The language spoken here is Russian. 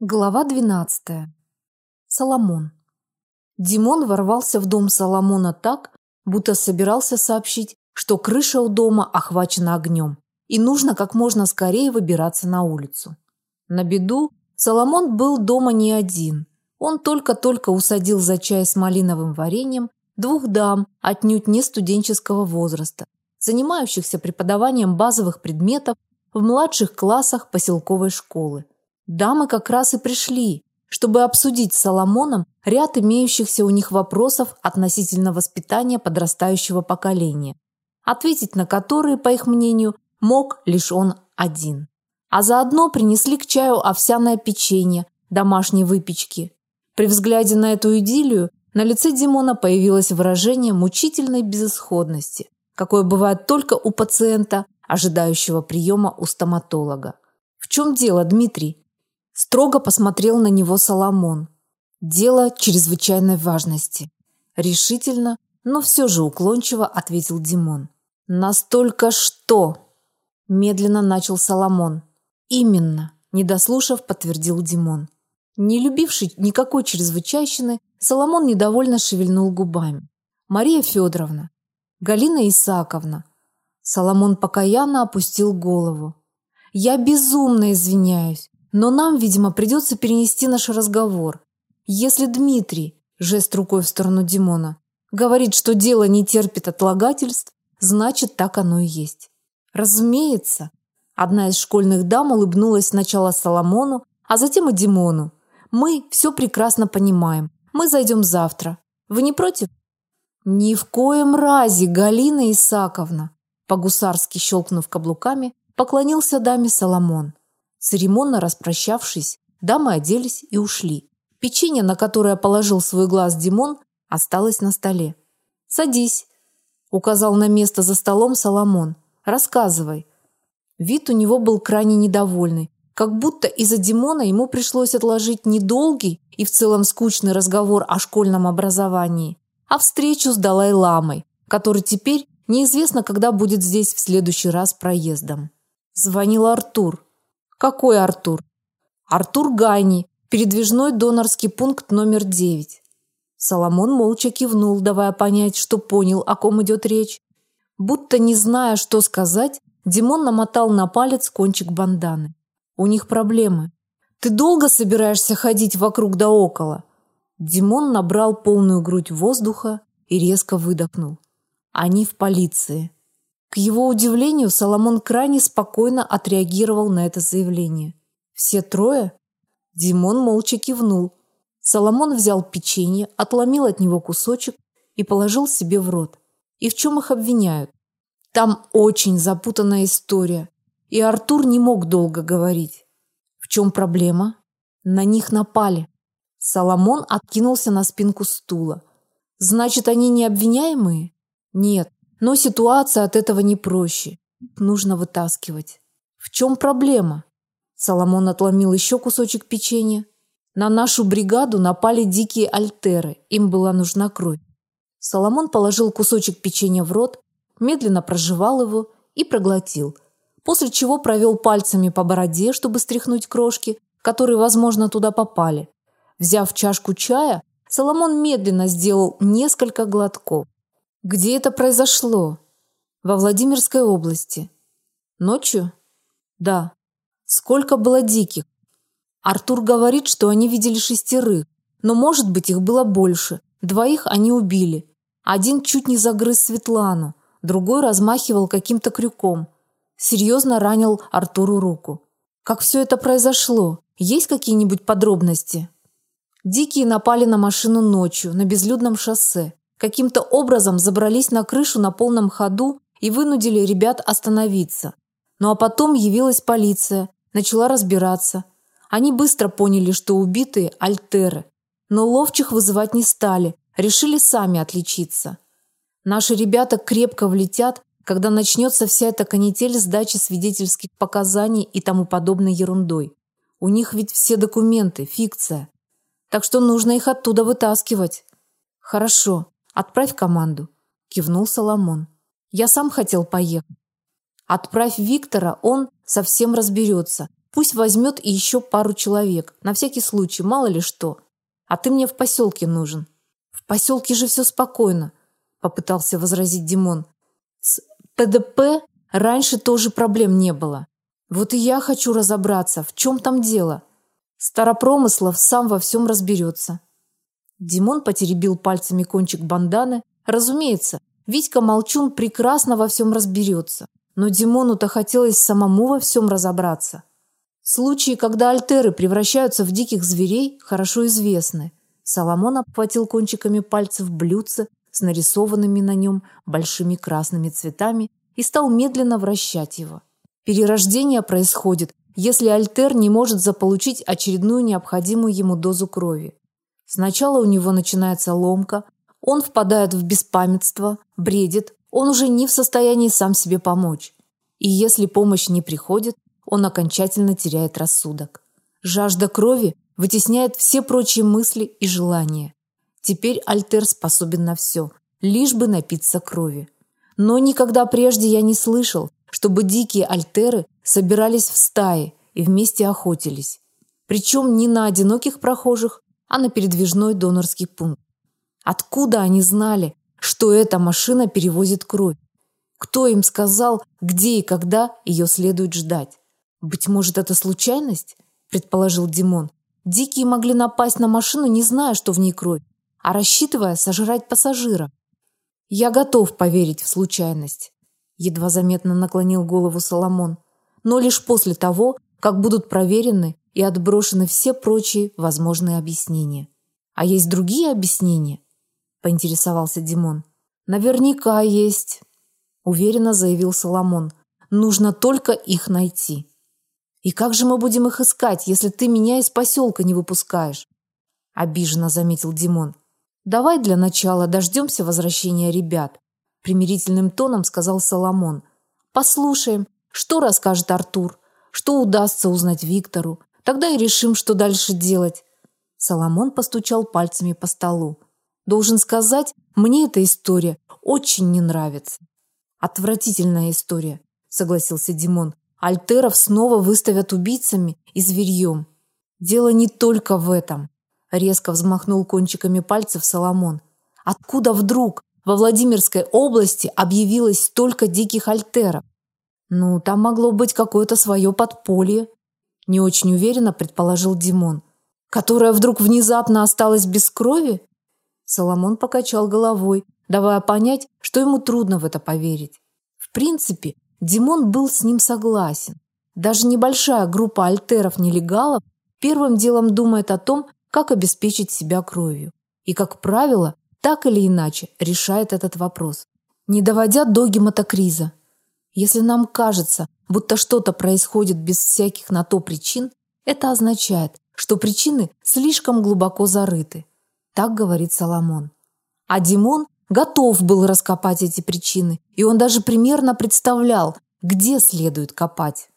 Глава 12. Соломон. Димон ворвался в дом Соломона так, будто собирался сообщить, что крыша у дома охвачена огнем, и нужно как можно скорее выбираться на улицу. На беду Соломон был дома не один. Он только-только усадил за чай с малиновым вареньем двух дам отнюдь не студенческого возраста, занимающихся преподаванием базовых предметов в младших классах поселковой школы – Дамы как раз и пришли, чтобы обсудить с Соломоном ряд имеющихся у них вопросов относительно воспитания подрастающего поколения, ответить на которые, по их мнению, мог лишь он один. А заодно принесли к чаю овсяное печенье, домашней выпечки. При взгляде на эту идиллию на лице Димона появилось выражение мучительной безысходности, какое бывает только у пациента, ожидающего приема у стоматолога. В чем дело, Дмитрий? Строго посмотрел на него Соломон. Дело чрезвычайной важности. Решительно, но все же уклончиво ответил Димон. Настолько что? Медленно начал Соломон. Именно, не дослушав, подтвердил Димон. Не любивший никакой чрезвычайщины, Соломон недовольно шевельнул губами. Мария Федоровна, Галина Исаковна. Соломон покаянно опустил голову. Я безумно извиняюсь. Но нам, видимо, придется перенести наш разговор. Если Дмитрий, жест рукой в сторону Димона, говорит, что дело не терпит отлагательств, значит, так оно и есть. Разумеется, одна из школьных дам улыбнулась сначала Соломону, а затем и Димону. Мы все прекрасно понимаем. Мы зайдем завтра. Вы не против? Ни в коем разе, Галина Исаковна, по-гусарски щелкнув каблуками, поклонился даме Соломон. Церемонно распрощавшись, дамы оделись и ушли. Печенье, на которое положил свой глаз Димон, осталось на столе. «Садись», – указал на место за столом Соломон. «Рассказывай». Вид у него был крайне недовольный, как будто из-за Димона ему пришлось отложить недолгий и в целом скучный разговор о школьном образовании, а встречу с Далай-ламой, который теперь неизвестно, когда будет здесь в следующий раз проездом. Звонил Артур. Какой Артур? Артур Гайни, передвижной донорский пункт номер 9. Соломон молча кивнул, давая понять, что понял, о ком идет речь. Будто не зная, что сказать, Димон намотал на палец кончик банданы. У них проблемы. Ты долго собираешься ходить вокруг да около? Димон набрал полную грудь воздуха и резко выдохнул. Они в полиции. К его удивлению, Соломон крайне спокойно отреагировал на это заявление. Все трое? Димон молча кивнул. Соломон взял печенье, отломил от него кусочек и положил себе в рот. И в чем их обвиняют? Там очень запутанная история, и Артур не мог долго говорить. В чем проблема? На них напали. Соломон откинулся на спинку стула. Значит, они не обвиняемые? Нет. Но ситуация от этого не проще. Нужно вытаскивать. В чем проблема? Соломон отломил еще кусочек печенья. На нашу бригаду напали дикие альтеры. Им была нужна кровь. Соломон положил кусочек печенья в рот, медленно прожевал его и проглотил. После чего провел пальцами по бороде, чтобы стряхнуть крошки, которые, возможно, туда попали. Взяв чашку чая, Соломон медленно сделал несколько глотков. Где это произошло? Во Владимирской области. Ночью? Да. Сколько было диких? Артур говорит, что они видели шестерых, но, может быть, их было больше. Двоих они убили. Один чуть не загрыз Светлану, другой размахивал каким-то крюком. Серьезно ранил Артуру руку. Как все это произошло? Есть какие-нибудь подробности? Дикие напали на машину ночью на безлюдном шоссе. Каким-то образом забрались на крышу на полном ходу и вынудили ребят остановиться. Ну а потом явилась полиция, начала разбираться. Они быстро поняли, что убитые альтеры, но ловчих вызывать не стали, решили сами отличиться. Наши ребята крепко влетят, когда начнется вся эта канитель сдачи свидетельских показаний и тому подобной ерундой. У них ведь все документы, фикция. Так что нужно их оттуда вытаскивать. Хорошо. Отправь команду, кивнул Соломон. Я сам хотел поехать. Отправь Виктора, он совсем разберется. Пусть возьмет и еще пару человек, на всякий случай, мало ли что. А ты мне в поселке нужен. В поселке же все спокойно, попытался возразить Димон. С ПДП раньше тоже проблем не было. Вот и я хочу разобраться, в чем там дело. Старопромыслов сам во всем разберется. Димон потеребил пальцами кончик банданы. Разумеется, Витька Молчун прекрасно во всем разберется. Но Димону-то хотелось самому во всем разобраться. Случаи, когда альтеры превращаются в диких зверей, хорошо известны. Соломон обхватил кончиками пальцев блюдце с нарисованными на нем большими красными цветами и стал медленно вращать его. Перерождение происходит, если альтер не может заполучить очередную необходимую ему дозу крови. Сначала у него начинается ломка, он впадает в беспамятство, бредит, он уже не в состоянии сам себе помочь. И если помощь не приходит, он окончательно теряет рассудок. Жажда крови вытесняет все прочие мысли и желания. Теперь Альтер способен на все, лишь бы напиться крови. Но никогда прежде я не слышал, чтобы дикие альтеры собирались в стаи и вместе охотились. Причем не на одиноких прохожих, а на передвижной донорский пункт. Откуда они знали, что эта машина перевозит кровь? Кто им сказал, где и когда ее следует ждать? Быть может, это случайность? предположил Димон. Дикие могли напасть на машину, не зная, что в ней кровь, а рассчитывая сожрать пассажира. Я готов поверить в случайность, едва заметно наклонил голову Соломон, но лишь после того, как будут проверены и отброшены все прочие возможные объяснения. А есть другие объяснения? поинтересовался Димон. Наверняка есть, уверенно заявил Соломон. Нужно только их найти. И как же мы будем их искать, если ты меня из поселка не выпускаешь? Обиженно заметил Димон. Давай для начала дождемся возвращения ребят, примирительным тоном сказал Соломон. Послушаем, что расскажет Артур, что удастся узнать Виктору. Тогда и решим, что дальше делать. Соломон постучал пальцами по столу. Должен сказать, мне эта история очень не нравится. Отвратительная история, согласился Димон. Альтеров снова выставят убийцами и зверьем. Дело не только в этом. Резко взмахнул кончиками пальцев Соломон. Откуда вдруг во Владимирской области объявилось столько диких альтеров? Ну, там могло быть какое-то свое подполье. Не очень уверенно предположил Димон. Которое вдруг внезапно осталось без крови? Соломон покачал головой, давая понять, что ему трудно в это поверить. В принципе, Димон был с ним согласен. Даже небольшая группа альтеров-нелегалов первым делом думает о том, как обеспечить себя кровью. И, как правило, так или иначе решает этот вопрос, не доводя до гематокриза. Если нам кажется, будто что-то происходит без всяких на то причин, это означает, что причины слишком глубоко зарыты. Так говорит Соломон. А Димон готов был раскопать эти причины, и он даже примерно представлял, где следует копать.